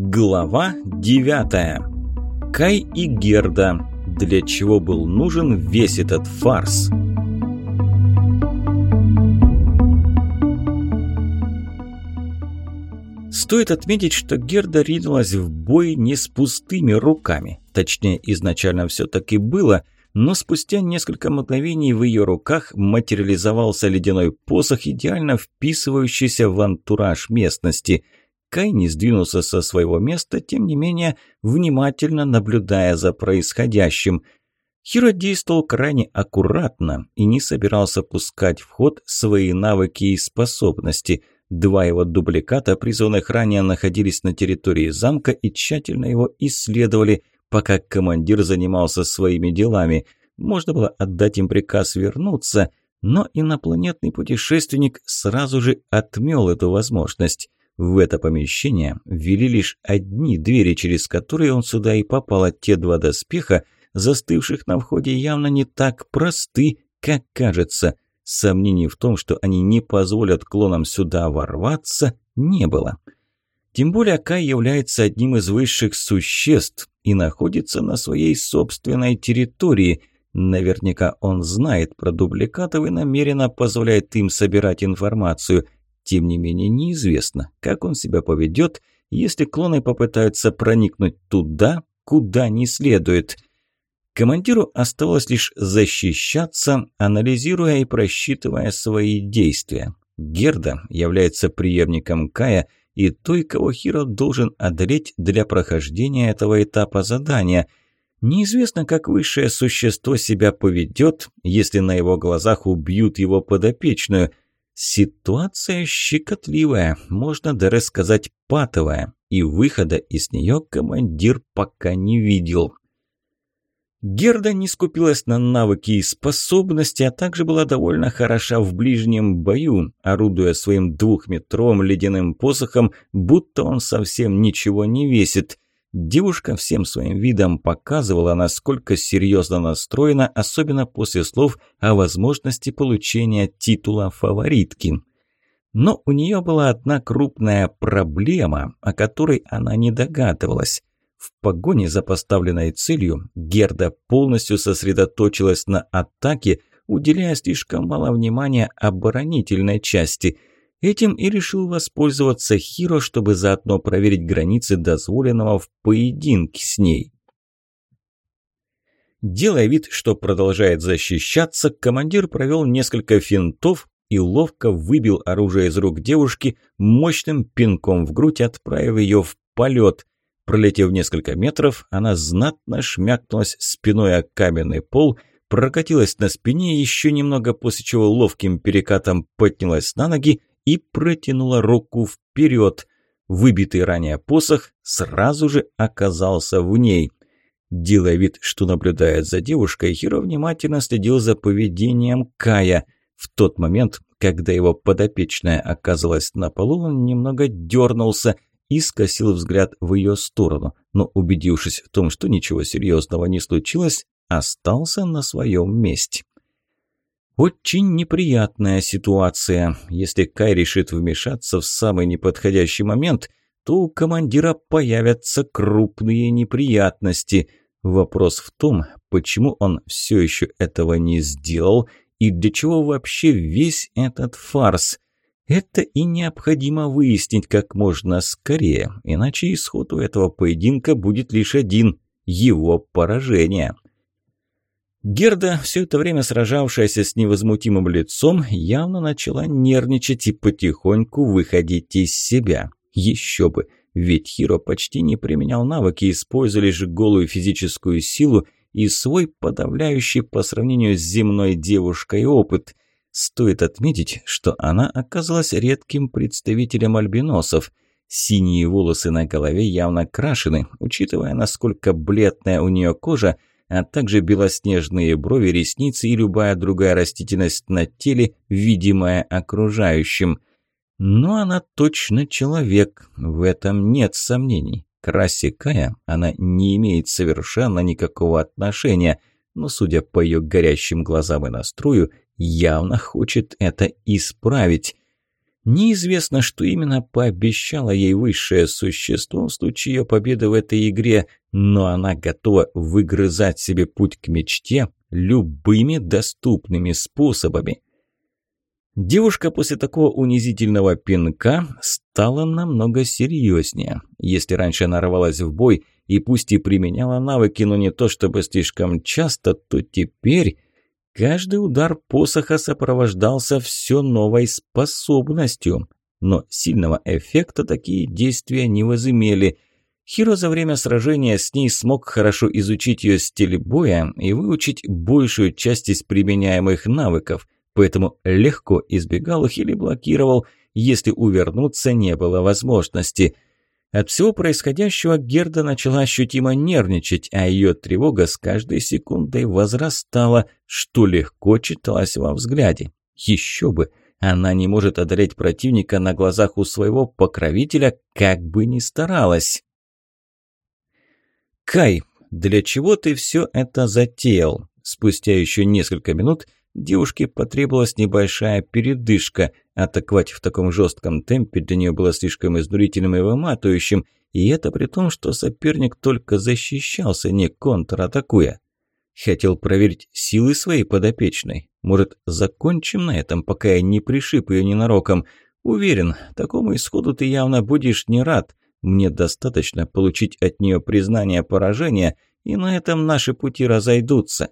Глава 9. Кай и Герда. Для чего был нужен весь этот фарс? Стоит отметить, что Герда ринулась в бой не с пустыми руками. Точнее, изначально все так и было, но спустя несколько мгновений в ее руках материализовался ледяной посох, идеально вписывающийся в антураж местности – Кай не сдвинулся со своего места, тем не менее, внимательно наблюдая за происходящим. Хиро действовал крайне аккуратно и не собирался пускать в ход свои навыки и способности. Два его дубликата, призванных ранее, находились на территории замка и тщательно его исследовали, пока командир занимался своими делами. Можно было отдать им приказ вернуться, но инопланетный путешественник сразу же отмел эту возможность. В это помещение ввели лишь одни двери, через которые он сюда и попал, а те два доспеха, застывших на входе, явно не так просты, как кажется. Сомнений в том, что они не позволят клонам сюда ворваться, не было. Тем более Кай является одним из высших существ и находится на своей собственной территории. Наверняка он знает про дубликатов и намеренно позволяет им собирать информацию – тем не менее, неизвестно, как он себя поведет, если клоны попытаются проникнуть туда, куда не следует. Командиру оставалось лишь защищаться, анализируя и просчитывая свои действия. Герда является преемником Кая и той, кого Хиро должен одолеть для прохождения этого этапа задания. Неизвестно, как высшее существо себя поведет, если на его глазах убьют его подопечную – Ситуация щекотливая, можно даже сказать патовая, и выхода из нее командир пока не видел. Герда не скупилась на навыки и способности, а также была довольно хороша в ближнем бою, орудуя своим двухметровым ледяным посохом, будто он совсем ничего не весит. Девушка всем своим видом показывала, насколько серьезно настроена, особенно после слов о возможности получения титула фаворитки. Но у нее была одна крупная проблема, о которой она не догадывалась. В погоне за поставленной целью Герда полностью сосредоточилась на атаке, уделяя слишком мало внимания оборонительной части – Этим и решил воспользоваться Хиро, чтобы заодно проверить границы дозволенного в поединке с ней. Делая вид, что продолжает защищаться, командир провел несколько финтов и ловко выбил оружие из рук девушки мощным пинком в грудь, отправив ее в полет. Пролетев несколько метров, она знатно шмякнулась спиной о каменный пол, прокатилась на спине еще немного, после чего ловким перекатом поднялась на ноги и протянула руку вперед. Выбитый ранее посох сразу же оказался в ней. Делая вид, что наблюдает за девушкой, Хиро внимательно следил за поведением Кая. В тот момент, когда его подопечная оказалась на полу, он немного дернулся и скосил взгляд в ее сторону, но, убедившись в том, что ничего серьезного не случилось, остался на своем месте. Очень неприятная ситуация. Если Кай решит вмешаться в самый неподходящий момент, то у командира появятся крупные неприятности. Вопрос в том, почему он все еще этого не сделал и для чего вообще весь этот фарс. Это и необходимо выяснить как можно скорее, иначе исход у этого поединка будет лишь один – его поражение. Герда, все это время сражавшаяся с невозмутимым лицом, явно начала нервничать и потихоньку выходить из себя. Еще бы, ведь Хиро почти не применял навыки, используя лишь голую физическую силу и свой подавляющий по сравнению с земной девушкой опыт. Стоит отметить, что она оказалась редким представителем альбиносов. Синие волосы на голове явно крашены, учитывая, насколько бледная у нее кожа – а также белоснежные брови, ресницы и любая другая растительность на теле, видимая окружающим. Но она точно человек, в этом нет сомнений. К расе Кая она не имеет совершенно никакого отношения, но, судя по ее горящим глазам и настрою, явно хочет это исправить. Неизвестно, что именно пообещало ей высшее существо в случае ее победы в этой игре, но она готова выгрызать себе путь к мечте любыми доступными способами. Девушка после такого унизительного пинка стала намного серьезнее. Если раньше она рвалась в бой и пусть и применяла навыки, но не то чтобы слишком часто, то теперь каждый удар посоха сопровождался все новой способностью. Но сильного эффекта такие действия не возымели. Хиро за время сражения с ней смог хорошо изучить ее стиль боя и выучить большую часть из применяемых навыков – поэтому легко избегал их или блокировал, если увернуться не было возможности. От всего происходящего Герда начала ощутимо нервничать, а ее тревога с каждой секундой возрастала, что легко читалось во взгляде. Еще бы! Она не может одолеть противника на глазах у своего покровителя, как бы ни старалась. «Кай, для чего ты все это затеял?» Спустя еще несколько минут Девушке потребовалась небольшая передышка. Атаковать в таком жестком темпе для нее было слишком изнурительным и выматывающим, и это при том, что соперник только защищался, не контратакуя. Хотел проверить силы своей подопечной. Может, закончим на этом, пока я не пришиб ее ненароком. Уверен, такому исходу ты явно будешь не рад. Мне достаточно получить от нее признание поражения, и на этом наши пути разойдутся.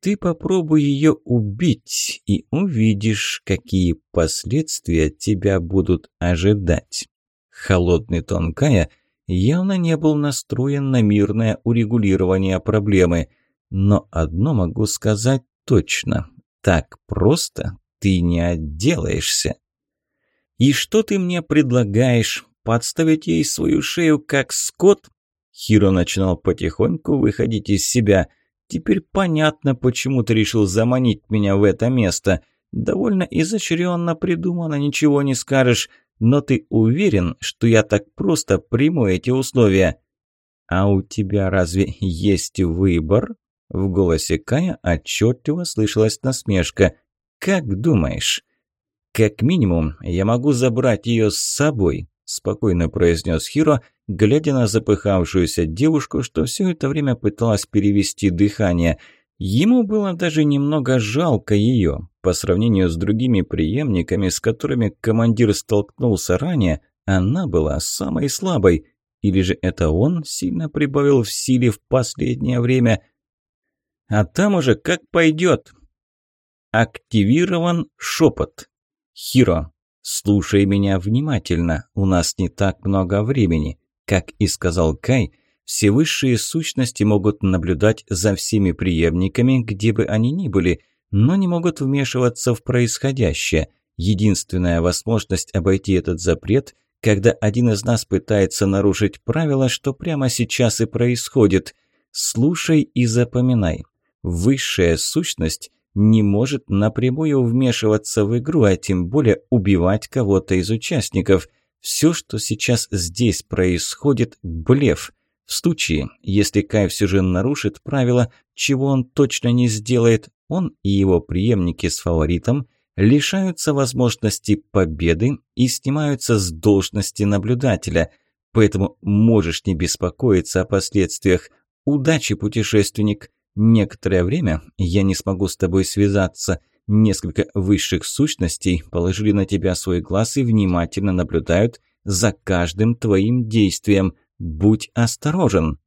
Ты попробуй ее убить и увидишь, какие последствия тебя будут ожидать. Холодный тон Кая явно не был настроен на мирное урегулирование проблемы. Но одно могу сказать точно. Так просто ты не отделаешься. «И что ты мне предлагаешь? Подставить ей свою шею, как скот?» Хиро начинал потихоньку выходить из себя – Теперь понятно, почему ты решил заманить меня в это место. Довольно изощренно придумано, ничего не скажешь. Но ты уверен, что я так просто приму эти условия? А у тебя разве есть выбор? В голосе Кая отчетливо слышалась насмешка. «Как думаешь?» «Как минимум, я могу забрать ее с собой», – спокойно произнес Хиро, глядя на запыхавшуюся девушку, что все это время пыталась перевести дыхание. Ему было даже немного жалко ее. По сравнению с другими преемниками, с которыми командир столкнулся ранее, она была самой слабой. Или же это он сильно прибавил в силе в последнее время? А там уже как пойдет. Активирован шепот. Хиро, слушай меня внимательно, у нас не так много времени. Как и сказал Кай, все высшие сущности могут наблюдать за всеми преемниками, где бы они ни были, но не могут вмешиваться в происходящее. Единственная возможность обойти этот запрет – когда один из нас пытается нарушить правила, что прямо сейчас и происходит. Слушай и запоминай. Высшая сущность не может напрямую вмешиваться в игру, а тем более убивать кого-то из участников. Все, что сейчас здесь происходит – блеф. В случае, если Кай все же нарушит правила, чего он точно не сделает, он и его преемники с фаворитом лишаются возможности победы и снимаются с должности наблюдателя. Поэтому можешь не беспокоиться о последствиях. Удачи, путешественник! Некоторое время я не смогу с тобой связаться – Несколько высших сущностей положили на тебя свой глаз и внимательно наблюдают за каждым твоим действием. Будь осторожен!»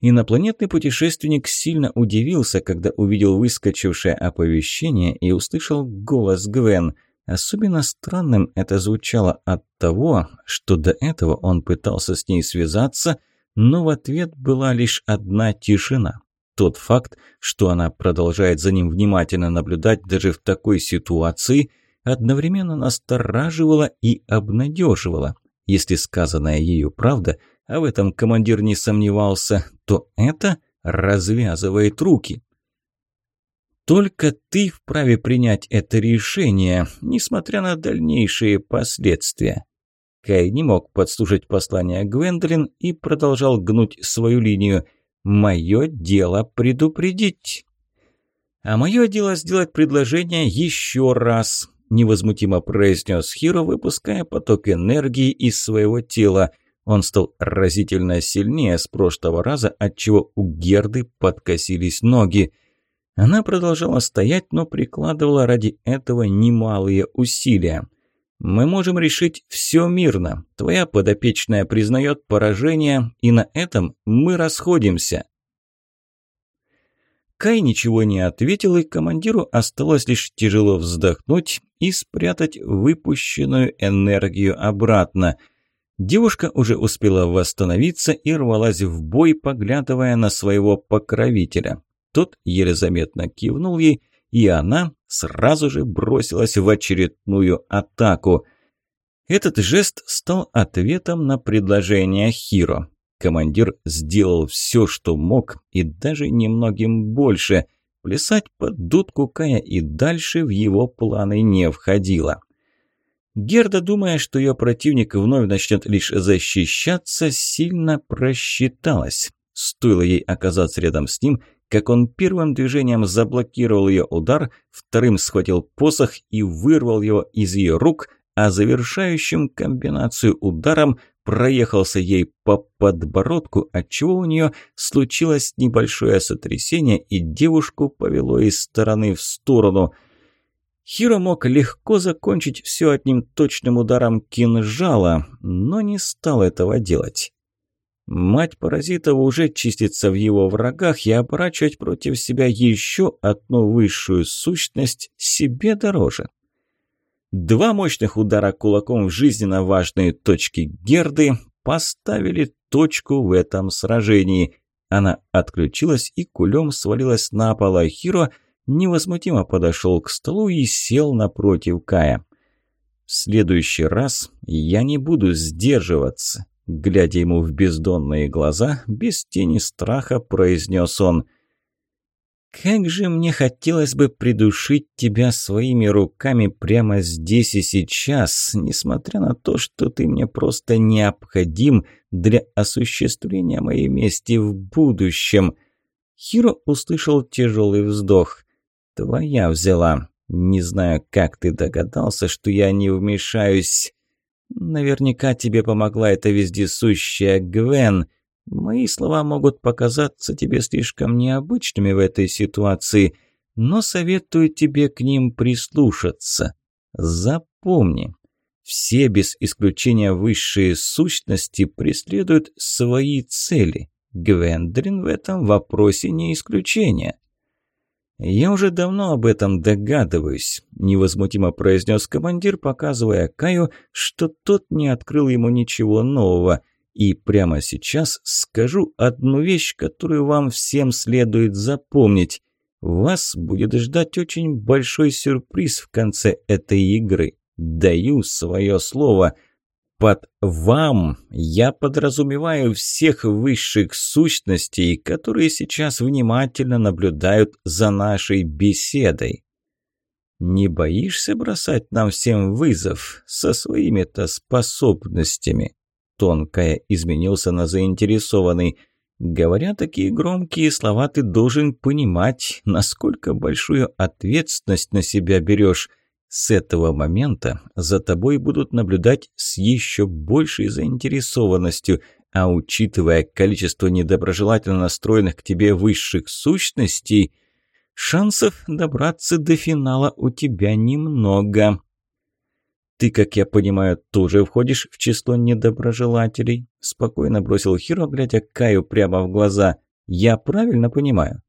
Инопланетный путешественник сильно удивился, когда увидел выскочившее оповещение и услышал голос Гвен. Особенно странным это звучало от того, что до этого он пытался с ней связаться, но в ответ была лишь одна тишина. Тот факт, что она продолжает за ним внимательно наблюдать даже в такой ситуации, одновременно настораживала и обнадеживала. Если сказанная ею правда, а в этом командир не сомневался, то это развязывает руки. Только ты вправе принять это решение, несмотря на дальнейшие последствия. Кай не мог подслушать послание Гвендолин и продолжал гнуть свою линию – Мое дело предупредить. А мое дело сделать предложение еще раз. – невозмутимо произнес Хиро, выпуская поток энергии из своего тела. Он стал разительно сильнее с прошлого раза, отчего у Герды подкосились ноги. Она продолжала стоять, но прикладывала ради этого немалые усилия. «Мы можем решить все мирно. Твоя подопечная признает поражение, и на этом мы расходимся». Кай ничего не ответил, и командиру осталось лишь тяжело вздохнуть и спрятать выпущенную энергию обратно. Девушка уже успела восстановиться и рвалась в бой, поглядывая на своего покровителя. Тот еле заметно кивнул ей, и она сразу же бросилась в очередную атаку. Этот жест стал ответом на предложение Хиро. Командир сделал все, что мог, и даже немногим больше. Плясать под дудку Кая и дальше в его планы не входило. Герда, думая, что ее противник вновь начнет лишь защищаться, сильно просчиталась. Стоило ей оказаться рядом с ним, как он первым движением заблокировал ее удар, вторым схватил посох и вырвал его из ее рук, а завершающим комбинацию ударом проехался ей по подбородку, отчего у нее случилось небольшое сотрясение, и девушку повело из стороны в сторону. Хиро мог легко закончить все одним точным ударом кинжала, но не стал этого делать. Мать паразитов уже чистится в его врагах, и оборачивать против себя еще одну высшую сущность себе дороже. Два мощных удара кулаком в жизненно важные точки Герды поставили точку в этом сражении. Она отключилась и кулем свалилась на пол, а Хиро невозмутимо подошел к столу и сел напротив Кая. «В следующий раз я не буду сдерживаться», — глядя ему в бездонные глаза, без тени страха произнес он — как же мне хотелось бы придушить тебя своими руками прямо здесь и сейчас, несмотря на то, что ты мне просто необходим для осуществления моей мести в будущем. Хиро услышал тяжелый вздох. Твоя взяла. Не знаю, как ты догадался, что я не вмешаюсь. Наверняка тебе помогла эта вездесущая Гвен. Мои слова могут показаться тебе слишком необычными в этой ситуации, но советую тебе к ним прислушаться. Запомни, все без исключения высшие сущности преследуют свои цели. Гвендрин в этом вопросе не исключение. «Я уже давно об этом догадываюсь», – невозмутимо произнес командир, показывая Каю, что тот не открыл ему ничего нового – и прямо сейчас скажу одну вещь, которую вам всем следует запомнить. Вас будет ждать очень большой сюрприз в конце этой игры. Даю свое слово. Под «вам» я подразумеваю всех высших сущностей, которые сейчас внимательно наблюдают за нашей беседой. Не боишься бросать нам всем вызов со своими-то способностями? тонкая изменился на заинтересованный. Говоря такие громкие слова, ты должен понимать, насколько большую ответственность на себя берешь. С этого момента за тобой будут наблюдать с еще большей заинтересованностью, а учитывая количество недоброжелательно настроенных к тебе высших сущностей, шансов добраться до финала у тебя немного. «Ты, как я понимаю, тоже входишь в число недоброжелателей?» Спокойно бросил Хиро, глядя Каю прямо в глаза. «Я правильно понимаю?»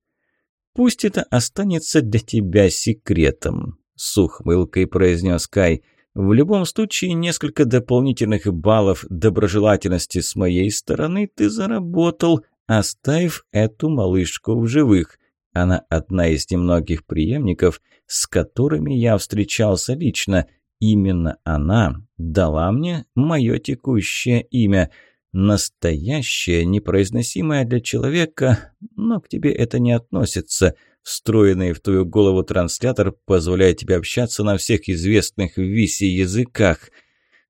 «Пусть это останется для тебя секретом», — с ухмылкой произнес Кай. «В любом случае, несколько дополнительных баллов доброжелательности с моей стороны ты заработал, оставив эту малышку в живых. Она одна из немногих преемников, с которыми я встречался лично». Именно она дала мне мое текущее имя. Настоящее, непроизносимое для человека, но к тебе это не относится. Встроенный в твою голову транслятор позволяет тебе общаться на всех известных в Висе языках.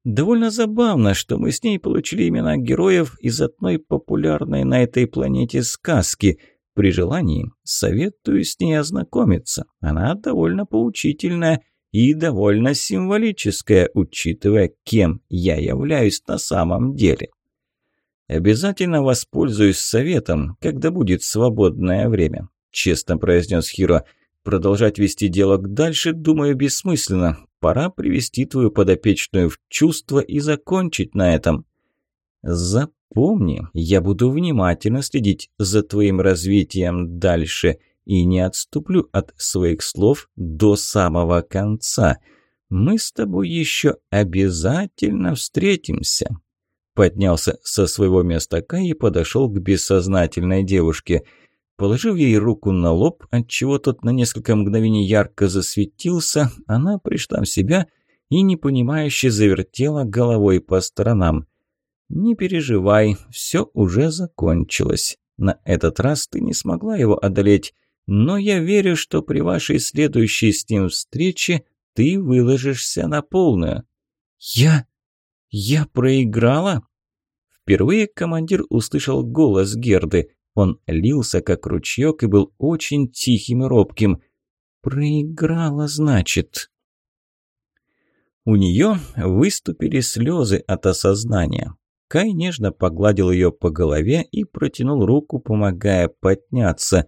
Довольно забавно, что мы с ней получили имена героев из одной популярной на этой планете сказки. При желании советую с ней ознакомиться. Она довольно поучительная – и довольно символическое, учитывая, кем я являюсь на самом деле. «Обязательно воспользуюсь советом, когда будет свободное время», – честно произнес Хиро. «Продолжать вести диалог дальше, думаю, бессмысленно. Пора привести твою подопечную в чувство и закончить на этом». «Запомни, я буду внимательно следить за твоим развитием дальше и не отступлю от своих слов до самого конца. Мы с тобой еще обязательно встретимся». Поднялся со своего места Кай и подошел к бессознательной девушке. Положив ей руку на лоб, отчего тот на несколько мгновений ярко засветился, она пришла в себя и непонимающе завертела головой по сторонам. «Не переживай, все уже закончилось. На этот раз ты не смогла его одолеть, но я верю, что при вашей следующей с ним встрече ты выложишься на полную». «Я... я проиграла?» Впервые командир услышал голос Герды. Он лился, как ручеек, и был очень тихим и робким. «Проиграла, значит...» У нее выступили слезы от осознания. Кай нежно погладил ее по голове и протянул руку, помогая подняться.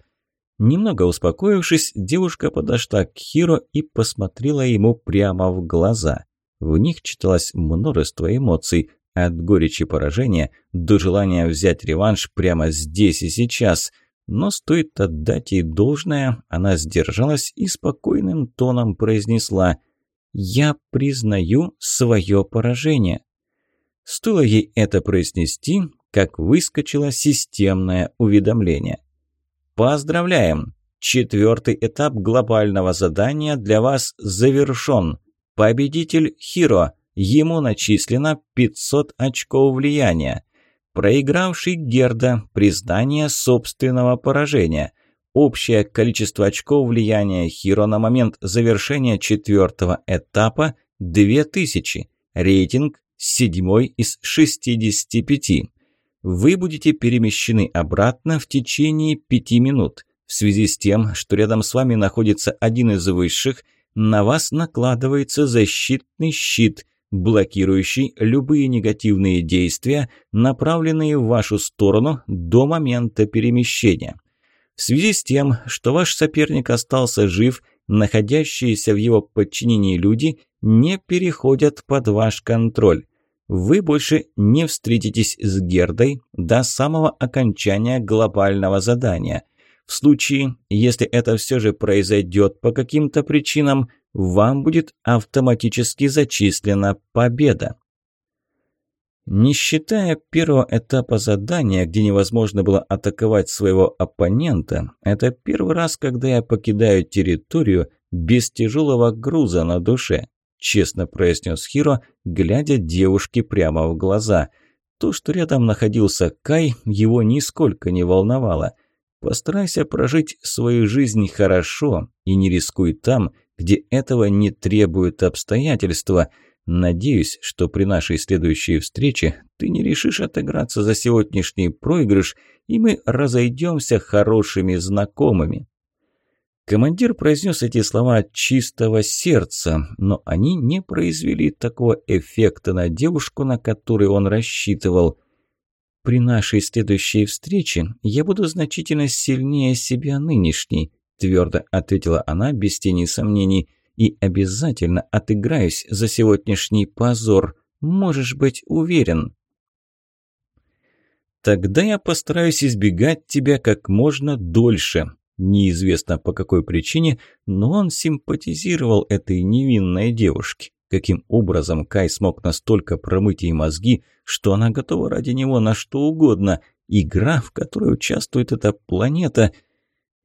Немного успокоившись, девушка подошла к Хиро и посмотрела ему прямо в глаза. В них читалось множество эмоций, от горечи поражения до желания взять реванш прямо здесь и сейчас. Но стоит отдать ей должное, она сдержалась и спокойным тоном произнесла «Я признаю свое поражение». Стоило ей это произнести, как выскочило системное уведомление. Поздравляем! Четвертый этап глобального задания для вас завершен. Победитель Хиро. Ему начислено 500 очков влияния. Проигравший Герда – признание собственного поражения. Общее количество очков влияния Хиро на момент завершения четвертого этапа – 2000. Рейтинг – седьмой из 65. Вы будете перемещены обратно в течение 5 минут. В связи с тем, что рядом с вами находится один из высших, на вас накладывается защитный щит – блокирующий любые негативные действия, направленные в вашу сторону до момента перемещения. В связи с тем, что ваш соперник остался жив, находящиеся в его подчинении люди не переходят под ваш контроль. Вы больше не встретитесь с Гердой до самого окончания глобального задания. В случае, если это все же произойдет по каким-то причинам, вам будет автоматически зачислена победа. Не считая первого этапа задания, где невозможно было атаковать своего оппонента, это первый раз, когда я покидаю территорию без тяжелого груза на душе, честно произнес Хиро, глядя девушке прямо в глаза. То, что рядом находился Кай, его нисколько не волновало. Постарайся прожить свою жизнь хорошо и не рискуй там, где этого не требуют обстоятельства. Надеюсь, что при нашей следующей встрече ты не решишь отыграться за сегодняшний проигрыш, и мы разойдемся хорошими знакомыми». Командир произнес эти слова от чистого сердца, но они не произвели такого эффекта на девушку, на который он рассчитывал. «При нашей следующей встрече я буду значительно сильнее себя нынешней», твердо ответила она без тени сомнений. «И обязательно отыграюсь за сегодняшний позор. Можешь быть уверен». «Тогда я постараюсь избегать тебя как можно дольше». Неизвестно по какой причине, но он симпатизировал этой невинной девушке. Каким образом Кай смог настолько промыть ей мозги, что она готова ради него на что угодно? Игра, в которой участвует эта планета –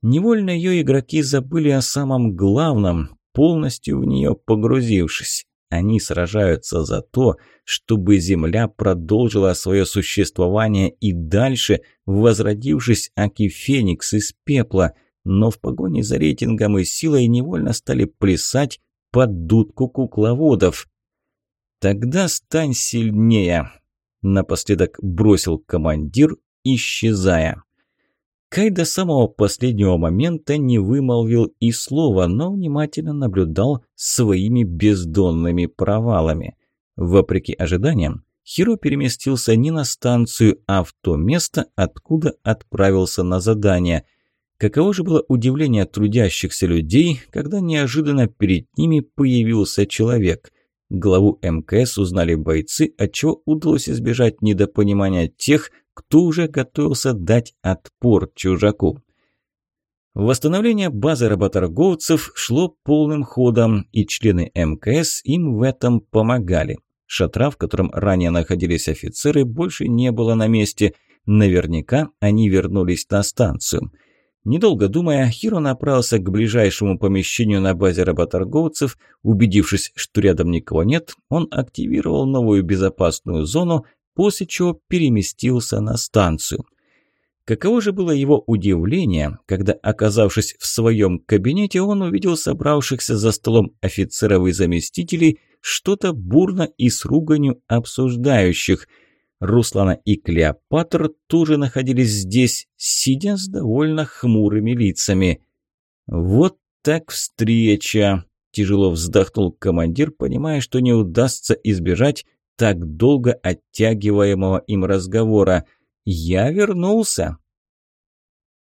Невольно ее игроки забыли о самом главном, полностью в нее погрузившись. Они сражаются за то, чтобы Земля продолжила свое существование и дальше, возродившись Аки Феникс из пепла, но в погоне за рейтингом и силой невольно стали плясать под дудку кукловодов. «Тогда стань сильнее», – напоследок бросил командир, исчезая. Кай до самого последнего момента не вымолвил и слова, но внимательно наблюдал своими бездонными провалами. Вопреки ожиданиям, Хиро переместился не на станцию, а в то место, откуда отправился на задание. Каково же было удивление трудящихся людей, когда неожиданно перед ними появился человек. Главу МКС узнали бойцы, отчего удалось избежать недопонимания тех, кто уже готовился дать отпор чужаку. Восстановление базы работорговцев шло полным ходом, и члены МКС им в этом помогали. Шатра, в котором ранее находились офицеры, больше не было на месте. Наверняка они вернулись на станцию. Недолго думая, Хиро направился к ближайшему помещению на базе работорговцев. Убедившись, что рядом никого нет, он активировал новую безопасную зону, после чего переместился на станцию. Каково же было его удивление, когда, оказавшись в своем кабинете, он увидел собравшихся за столом офицеров и заместителей – что-то бурно и с руганью обсуждающих. Руслана и Клеопатр тоже находились здесь, сидя с довольно хмурыми лицами. «Вот так встреча!» – тяжело вздохнул командир, понимая, что не удастся избежать так долго оттягиваемого им разговора. «Я вернулся!»